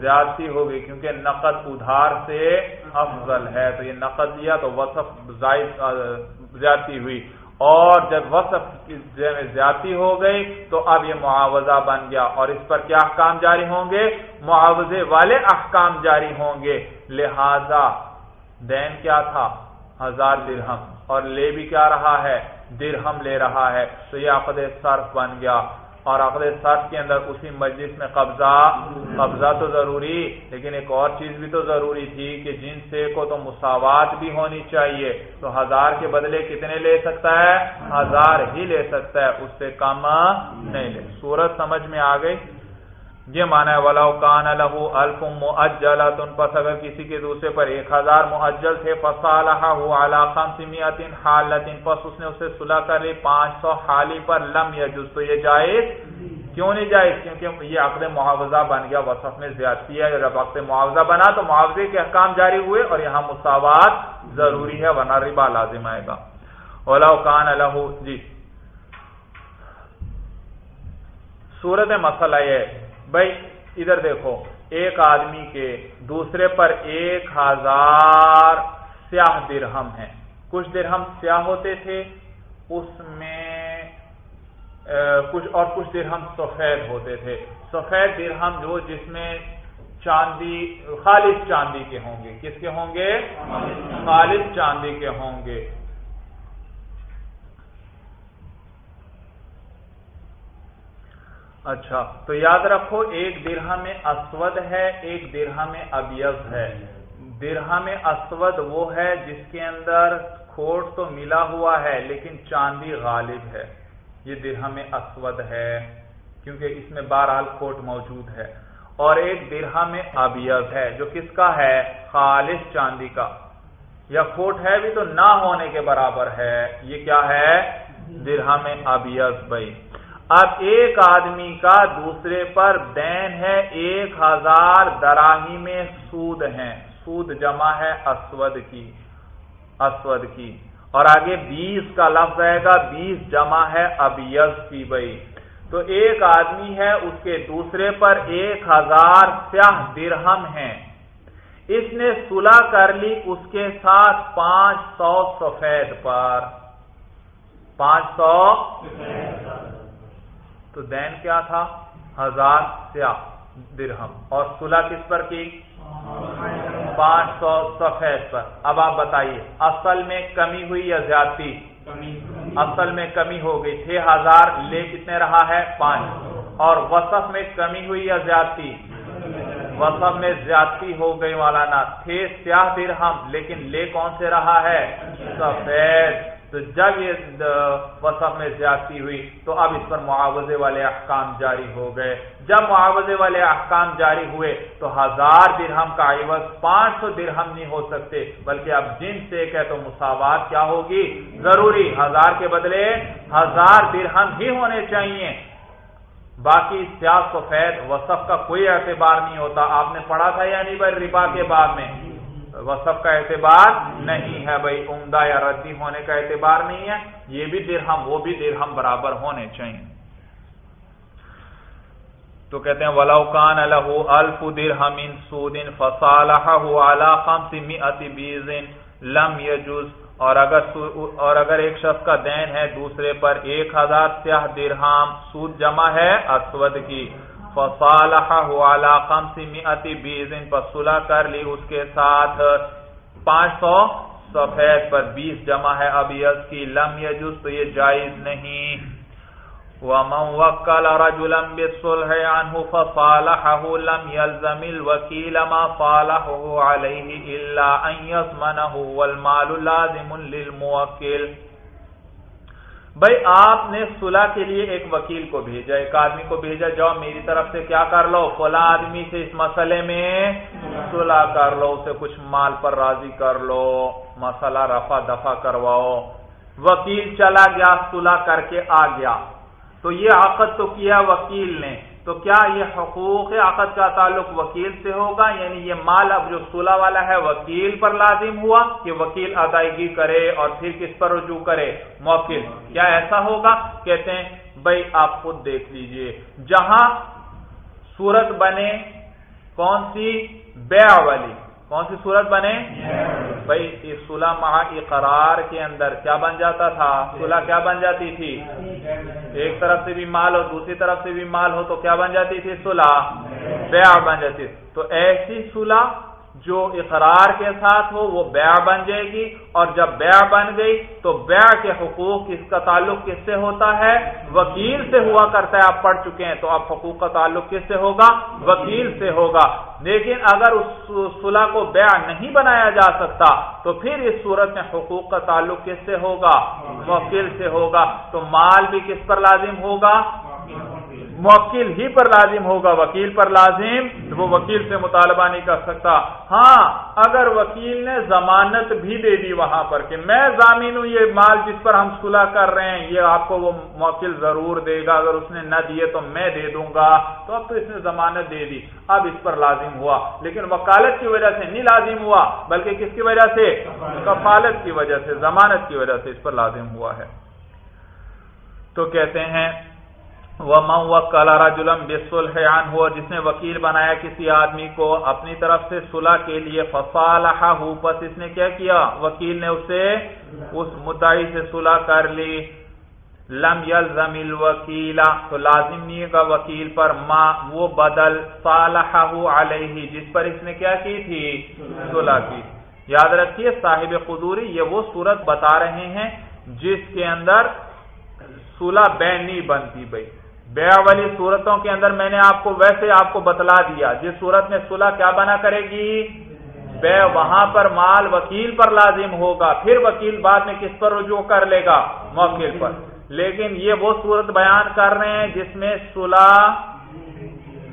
زیادتی ہو گئی کیونکہ نقد ادھار سے افضل ہے۔ تو یہ نقد لیا تو وصف زائد زیادتی ہوئی۔ اور جب وصف میں زیادتی ہو گئی تو اب یہ معاوضہ بن گیا۔ اور اس پر کیا احکام جاری ہوں گے؟ معاوضے والے احکام جاری ہوں گے۔ لہذا دین کیا تھا؟ ہزار درہم۔ اور لے بھی کیا رہا ہے؟ درہم لے رہا ہے۔ تو یہ عقد صرف بن گیا۔ اور عقد سخت کے اندر اسی مجلس میں قبضہ قبضہ تو ضروری، لیکن ایک اور چیز بھی تو ضروری تھی کہ جن سے کو تو مساوات بھی ہونی چاہیے، تو ہزار کے بدلے کتنے لے سکتا ہے؟ ہزار ہی لے سکتا ہے، اس سے کم نہیں لے صورت سمجھ میں آ گئی؟ یہ مانا ہے ولا کان الح الفم اجلا تن پس اگر کسی کے دوسرے پر ایک ہزار معجل تھے فصالہ خمسمیتن حالتن پس اس نے اسے صلح کر لی، پانچ سو حالی پر لم یجوز، تو یہ جائز کیوں نہیں جائز؟ کیونکہ یہ عقد معاوضہ بن گیا، وصف میں زیادتی ہے جب عقد معاوضہ بنا، تو معاوضے کے احکام جاری ہوئے اور یہاں مساوات ضروری ہے، ورنہ ربا لازم آئے گا۔ ولا کان الح جی۔ صورت مسئلہ یہ بھائی، ادھر دیکھو، ایک آدمی کے دوسرے پر ایک ہزار سیاہ درہم ہیں۔ کچھ درہم سیاہ ہوتے تھے، اس میں کچھ اور کچھ درہم سفید ہوتے تھے۔ سفید درہم جو، جس میں چاندی، خالص چاندی کے ہوں گے۔ کس کے ہوں گے؟ خالص چاندی کے ہوں گے۔ اچھا تو یاد رکھو، ایک درہ میں اسود ہے، ایک درہ میں ابیز ہے۔ درہ میں اسود وہ ہے جس کے اندر کھوٹ تو ملا ہوا ہے، لیکن چاندی غالب ہے۔ یہ درہ میں اسود ہے، کیونکہ اس میں بہرحال کھوٹ موجود ہے۔ اور ایک درہ میں ابیز ہے، جو کس کا ہے؟ خالص چاندی کا۔ یا کھوٹ ہے بھی تو نہ ہونے کے برابر ہے۔ یہ کیا ہے؟ درہ میں ابیز بھائی۔ اب ایک آدمی کا دوسرے پر دین ہے، ایک ہزار دراہی میں سود ہیں۔ سود جمع ہے اسود کی اسود کی۔ اور آگے بیس کا لفظ رہے گا، بیس جمع ہے ابیز کی بھائی تو ایک آدمی ہے، اس کے دوسرے پر ایک ہزار سیاہ درہم ہیں۔ اس نے صلح کر لی اس کے ساتھ پانچ سو سفید پر۔ پانچ سو تو دین کیا تھا؟ ہزار سیاہ درہم. اور صلح کس پر کی؟ پانچ سو سفید پر. اب آپ بتائیے، اصل میں کمی ہوئی یا زیادتی؟ اصل میں کمی ہو گئی. چھ ہزار لے کتنے رہا ہے؟ پانچ. اور وصف میں کمی ہوئی یا زیادتی؟ وصف میں زیادتی ہو گئی مولانا. تھے سیاہ درہم، لیکن لے کون سے رہا ہے؟ سفید. تو جب یہ وصف میں زیادتی ہوئی تو اب اس پر معاوضے والے احکام جاری ہو گئے۔ جب معاوضے والے احکام جاری ہوئے تو ہزار درہم کا عوض پانچ سو درہم نہیں ہو سکتے، بلکہ اب جن سے کہ تو مساوات کیا ہوگی؟ ضروری ہزار کے بدلے ہزار درہم ہی ہونے چاہیے۔ باقی سیاہ سفید وصف کا کوئی اعتبار نہیں ہوتا۔ آپ نے پڑھا تھا یا نہیں بھائی؟ ربا کے بعد میں۔ وصف کا اعتبار نہیں ہے بھائی، عمدہ یا ردی ہونے کا اعتبار نہیں ہے۔ یہ بھی درہم، وہ بھی درہم برابر ہونے چاہیے۔ تو کہتے ہیں ولاکان الح الف درہم سود فصالح لم یجوز اور اگر اور اگر ایک شخص کا دین ہے، دوسرے پر ایک ہزار سیاہ درہم سود جمع ہے اسود کی۔ صلح کر لی، اس کے ساتھ پانچ سو سفید پر بیس جمع ہے۔ اب یز کی لم یجوز، تو یہ جائز نہیں۔ ومن وکل رجلا بالصلح عنه فصالحه لم يلزم الوكيل ما صالحه عليه الا ان يضمنه والمال لازم للموكل۔ بھائی آپ نے صلح کے لیے ایک وکیل کو بھیجا، ایک آدمی کو بھیجا، جاؤ میری طرف سے کیا کر لو؟ فلاں آدمی سے اس مسئلے میں صلح کر لو، اسے کچھ مال پر راضی کر لو، مسئلہ رفع دفع کرواؤ۔ وکیل چلا گیا، صلح کر کے آ گیا۔ تو یہ عقد تو کیا وکیل نے؟ تو کیا یہ حقوق عقد کا تعلق وکیل سے ہوگا؟ یعنی یہ مال اب جو صلح والا ہے، وکیل پر لازم ہوا کہ وکیل ادائیگی کرے اور پھر کس پر رجوع کرے؟ موکل۔ کیا ایسا ہوگا؟ کہتے ہیں، بھائی آپ خود دیکھ لیجیے۔ جہاں صورت بنے، کون سی؟ بیع والی۔ کون سی صورت بنے؟ بھائی صلح مہا اقرار کے اندر کیا بن جاتا تھا؟ صلح کیا بن جاتی تھی؟ ایک طرف سے بھی مال ہو دوسری طرف سے بھی مال ہو تو کیا بن جاتی تھی؟ صلح. بیع بن جاتی تو ایسی صلح جو اقرار کے ساتھ ہو وہ بیع بن جائے گی اور جب بیع بن گئی تو بیع کے حقوق اس کا تعلق کس سے ہوتا ہے؟ وکیل سے ہوا کرتا ہے آپ پڑھ چکے ہیں تو اب حقوق کا تعلق کس سے ہوگا؟ وکیل سے ہوگا۔ لیکن اگر اس صلح کو بیع نہیں بنایا جا سکتا تو پھر اس صورت میں حقوق کا تعلق کس سے ہوگا؟ وکیل سے ہوگا۔ تو مال بھی کس پر لازم ہوگا؟ موکل ہی پر لازم ہوگا، وکیل پر لازم، تو وہ وکیل سے مطالبہ نہیں کر سکتا۔ ہاں اگر وکیل نے ضمانت بھی دے دی وہاں پر کہ میں ضامین ہوں، یہ مال جس پر ہم صلح کر رہے ہیں، یہ آپ کو وہ موکل ضرور دے گا۔ اگر اس نے نہ دیے تو میں دے دوں گا۔ تو اب تو اس نے ضمانت دے دی۔ اب اس پر لازم ہوا۔ لیکن وکالت کی وجہ سے نہیں لازم ہوا، بلکہ کس کی وجہ سے؟ کفالت کی وجہ سے، ضمانت کی وجہ سے اس پر لازم ہوا ہے۔ تو کہتے ہیں وہ مئو کلارا جلم بسلحان ہوا جس نے وکیل بنایا کسی آدمی کو اپنی طرف سے صلح کے لیے فصالحہ ہو بس اس نے کیا کیا؟ وکیل نے اسے اس مدعی سے صلح کر لی۔ لم یلزم الوکیلا تو لازم نہیں گا وکیل پر ما، وہ بدل صالحہ علیہ، جس پر اس نے کیا کی تھی؟ صلح کی۔ یاد رکھیے صاحب قدوری یہ وہ صورت بتا رہے ہیں جس کے اندر صلح بین نہیں بنتی بھائی بیع والی صورتوں کے اندر میں نے آپ کو ویسے آپ کو بتلا دیا، جس صورت میں صلح کیا بنا کرے گی؟ بے، وہاں پر مال وکیل پر لازم ہوگا، پھر وکیل بعد میں کس پر رجوع کر لے گا؟ موکل پر۔ لیکن یہ وہ صورت بیان کر رہے ہیں جس میں صلح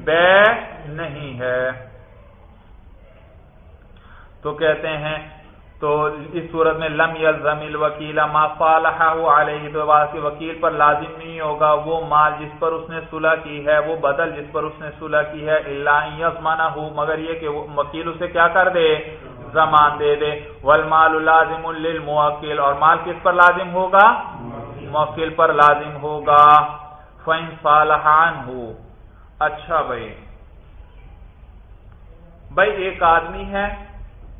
بے نہیں ہے۔ تو کہتے ہیں تو اس صورت میں لم یلزم الوکیل ما صالحہ علیہ، تو کے وکیل پر لازم نہیں ہوگا وہ مال جس پر اس نے صلح کی ہے، وہ بدل جس پر اس نے صلح کی ہے اللہ یزمانہ ہو مگر یہ کہ وکیل اسے کیا کر دے؟ زمان دے دے۔ والمال لازم للموکل، اور مال کس پر لازم ہوگا؟ موکل پر لازم ہوگا۔ فین صالحان ہو اچھا بھائی۔ بھائی، ایک آدمی ہے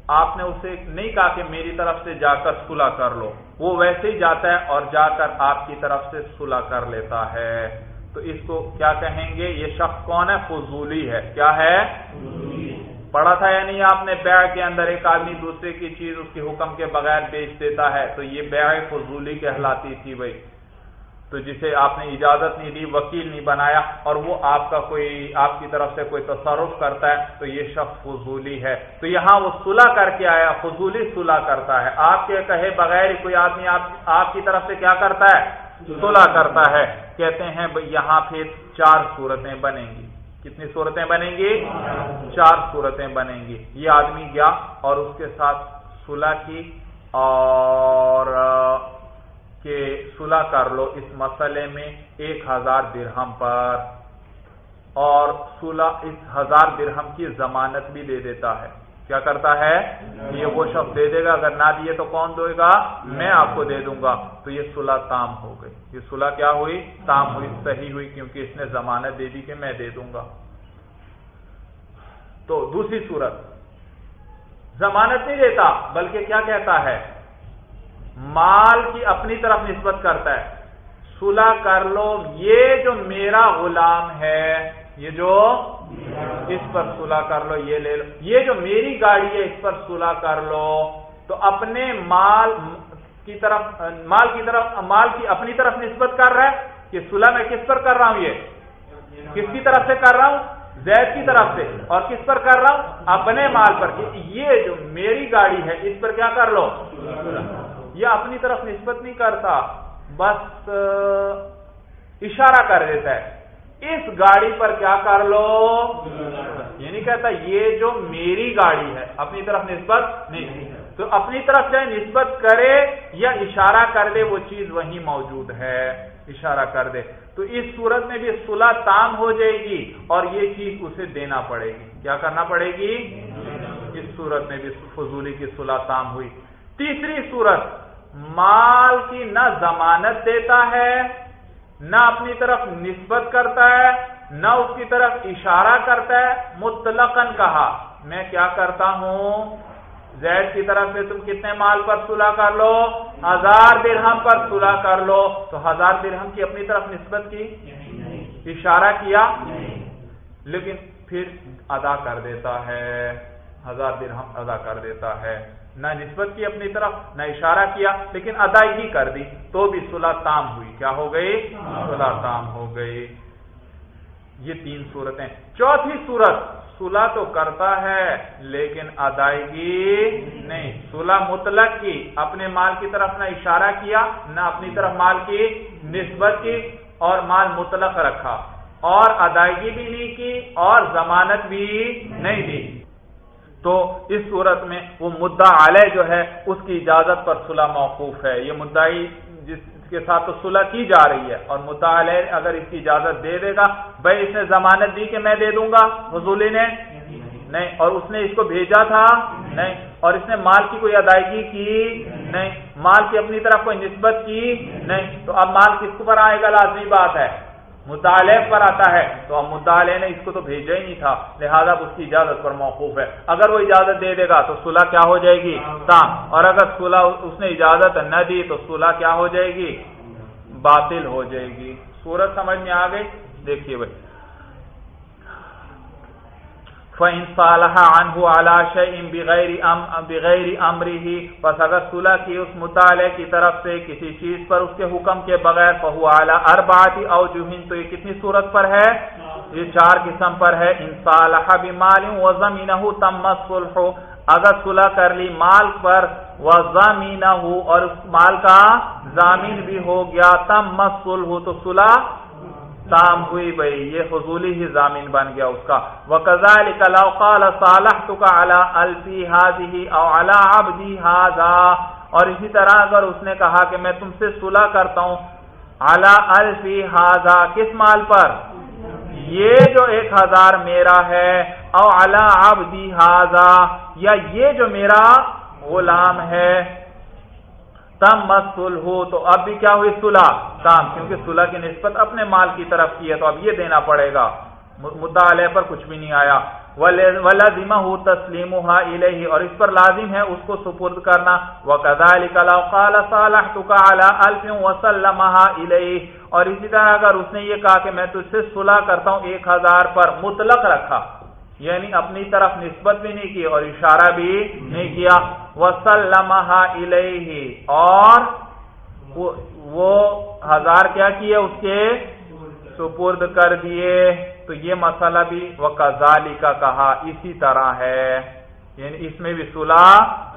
آپ نے اسے نہیں کہا کہ میری طرف سے جا کر صلح کر لو۔ وہ ویسے ہی جاتا ہے اور جا کر آپ کی طرف سے صلح کر لیتا ہے۔ تو اس کو کیا کہیں گے؟ یہ شخص کون ہے؟ فضولی ہے۔ کیا ہے؟ پڑھا تھا یا نہیں آپ نے؟ بیع کے اندر ایک آدمی دوسرے کی چیز اس کے حکم کے بغیر بیچ دیتا ہے۔ تو یہ بیع فضولی کہلاتی تھی بھائی۔ تو جسے آپ نے اجازت نہیں دی، وکیل نہیں بنایا اور وہ آپ کا کوئی، آپ کی طرف سے کوئی تصرف کرتا ہے، تو یہ شخص فضولی ہے۔ تو یہاں وہ صلح کر کے آیا، فضولی صلح کرتا ہے۔ آپ کے کہے بغیر کوئی آدمی آپ کی طرف سے کیا کرتا ہے؟ صلح کرتا ہے۔ کہتے ہیں یہاں پھر چار صورتیں بنیں گی۔ کتنی صورتیں بنیں گی؟ چار صورتیں بنیں گی۔ یہ آدمی گیا اور اس کے ساتھ صلح کی اور کہ صلح کر لو اس مسئلے میں ایک ہزار درہم پر۔ اور صلح اس ہزار درہم کی ضمانت بھی دے دیتا ہے۔ کیا کرتا ہے؟ یہ وہ شخص دے دے گا۔ اگر نہ دیے تو کون دے گا؟ میں آپ کو دے دوں گا۔ تو یہ صلح تام ہو گئی۔ یہ صلح کیا ہوئی؟ تام ہوئی، صحیح ہوئی، کیونکہ اس نے ضمانت دے دی کہ میں دے دوں گا۔ تو دوسری صورت۔ ضمانت نہیں دیتا، بلکہ کیا کہتا ہے؟ مال کی اپنی طرف نسبت کرتا ہے۔ صلح کر لو، یہ جو میرا غلام ہے، یہ جو اس پر صلح کر لو، یہ لے لو۔ یہ جو میری گاڑی ہے، اس پر صلح کر لو۔ تو اپنے مال کی طرف، مال کی طرف، مال کی اپنی طرف نسبت کر رہا ہے کہ صلح میں کس پر کر رہا ہوں یہ؟ کس کی طرف سے کر رہا ہوں؟ زید کی طرف سے۔ اور کس پر کر رہا ہوں؟ اپنے مال پر۔ یہ جو میری گاڑی ہے، اس پر کیا کر لو؟ یہ اپنی طرف نسبت نہیں کرتا بس اشارہ کر دیتا ہے۔ اس گاڑی پر کیا کر لو؟ یہ نہیں کہتا یہ جو میری گاڑی ہے اپنی طرف نسبت نہیں۔ تو اپنی طرف چاہے نسبت کرے یا اشارہ کر دے وہ چیز وہی موجود ہے۔ اشارہ کر دے۔ تو اس صورت میں بھی صلح تام ہو جائے گی اور یہ چیز اسے دینا پڑے گی۔ کیا کرنا پڑے گی۔ اس صورت میں بھی فضولی کی صلح تام ہوئی۔ تیسری صورت مال کی نہ ضمانت دیتا ہے، نہ اپنی طرف نسبت کرتا ہے، نہ اس کی طرف اشارہ کرتا ہے۔ مطلقاً کہا، میں کیا کرتا ہوں؟ زید کی طرف سے تم کتنے مال پر صلح کر لو؟ ہزار درہم پر صلح کر لو۔ تو ہزار درہم کی اپنی طرف نسبت کی؟ اشارہ کیا؟ لیکن پھر ادا کر دیتا ہے۔ ہزار درہم ادا کر دیتا ہے۔ نہ نسبت کی اپنی طرف، نہ اشارہ کیا، لیکن ادائیگی کر دی، تو بھی صلح تام ہوئی۔ کیا ہو گئی؟ صلح تام ہو گئی۔ یہ تین صورتیں۔ چوتھی صورت، صلح تو کرتا ہے، لیکن ادائیگی نہیں۔ صلح مطلق کی، اپنے مال کی طرف نہ اشارہ کیا، نہ اپنی طرف مال کی نسبت کی، اور مال مطلق رکھا۔ اور ادائیگی بھی نہیں کی، اور ضمانت بھی نہیں دی۔ تو اس صورت میں وہ مدعا علیہ جو ہے اس کی اجازت پر صلح موقوف ہے۔ یہ مدعی جس کے ساتھ تو صلح کی جا رہی ہے اور مدعا علیہ اگر اس کی اجازت دے دے گا، بھائی اس نے ضمانت دی کہ میں دے دوں گا۔ حضولی نے نہیں، اور اس نے اس کو بھیجا تھا؟ نہیں۔ اور اس نے مال کی کوئی ادائیگی کی؟ نہیں۔ مال کی اپنی طرف کوئی نسبت کی؟ نہیں۔ تو اب مال کس پر آئے گا؟ لازمی بات ہے۔ مطالعے پر آتا ہے، تو اب مطالعے نے اس کو تو بھیجا ہی نہیں تھا۔ لہذا اس کی اجازت پر موقوف ہے۔ اگر وہ اجازت دے دے گا تو صلح کیا ہو جائے گی؟ تام اور اگر صلح اس نے اجازت نہ دی تو صلح کیا ہو جائے گی؟ باطل ہو جائے گی۔ سورج سمجھ میں آ گئی؟ دیکھیے بھائی۔ فَإِن صَالَحَ عَنْهُ عَلَى شَيْءٍ بِغَيْرِ أَمْرِهِ پس اگر صلح کی اس مطالعے کی طرف سے کسی چیز پر اس کے حکم کے بغیر فَهُوَ عَلَى أَرْبَعَةِ أَوْجُهٍ تو یہ کتنی صورت پر ہے؟ یہ چار قسم پر ہے۔ ان صالح بمال وزمینه تم الصلح۔ اگر صلح کر لی مال پر وزمینه اور اس مال کا ضامین بھی ہو گیا تم الصلح، تو صلح تام ہوئی بھائی یہ فضولی ہی ضامین بن گیا اس کا۔ وَكَذَلِكَ لَوْ قَالَ صَالَحْتُكَ عَلَىٰ أَلْفِي هَذِهِ أَوْ عَلَىٰ عَبْدِي هَذَا۔ اور اسی طرح اگر اس نے کہا کہ میں تم سے صلح کرتا ہوں، عَلَىٰ أَلْفِي هَذَا، کس مال پر؟ یہ جو ایک ہزار میرا ہے او عَلَىٰ عَبْدِي هَذَا، یا یہ جو میرا غلام ہے۔ تم مسل ہو تو اب بھی کیا ہوئی صلح؟ تام کیونکہ صلح کی نسبت اپنے مال کی طرف کی ہے، تو اب یہ دینا پڑے گا۔ مدعا علیہ پر کچھ بھی نہیں آیا۔ ولازمہ تسلیم اور اس پر لازم ہے اس کو سپرد کرنا۔ وَكَذَلِكَ لَوْ قَالَ صَالَحْتُكَ عَلَىٰ أَلْفٍ وَسَلَّمَهَا إِلَيْهِ، اور اسی طرح اگر اس نے یہ کہا کہ میں تجھ سے صلح کرتا ہوں ایک ہزار پر مطلق رکھا یعنی اپنی طرف نسبت بھی نہیں کی اور اشارہ بھی نہیں کیا۔ وَسَلَّمَهَا إِلَيْهِ اور وہ ہزار کیا کیے؟ اس کے سپرد کر دیے۔ تو یہ مسئلہ بھی وہ کزالی کا کہا، اسی طرح ہے۔ یعنی اس میں بھی صلاح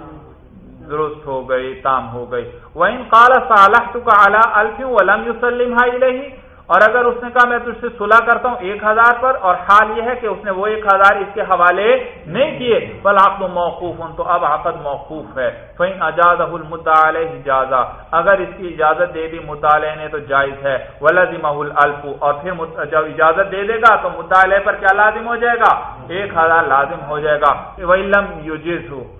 درست ہو گئی، تام ہو گئی۔ وہ ان کالا صالح تو کا اعلیٰ الفیوں ولم یوسلم اور اگر اس نے کہا میں تجھ سے صلح کرتا ہوں ایک ہزار پر، اور حال یہ ہے کہ اس نے وہ ایک ہزار اس کے حوالے نہیں کیے، بل آپ تو موقوف ہوں تو اب عقد موقوف ہے۔ فین اجاز اجازہ اگر اس کی اجازت دے دی مطالعے نے تو جائز ہے۔ ولازم الف اور پھر جب اجازت دے دے گا تو مطالعے پر کیا لازم ہو جائے گا؟ ایک ہزار لازم ہو جائے گا۔ وَإِلَّمْ يُجِزْهُ۔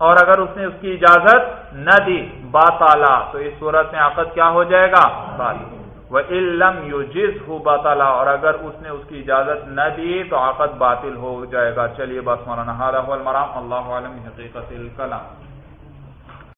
اور اگر اس نے اس کی اجازت نہ دی با باطالا تو اس صورت میں عقد کیا ہو جائے گا؟ وہ علم یو ہو باطالا اور اگر اس نے اس کی اجازت نہ دی، تو عقد باطل ہو جائے گا۔ چلیے بس، مولانا المرام، اللہ عالم حقیقت الکلام۔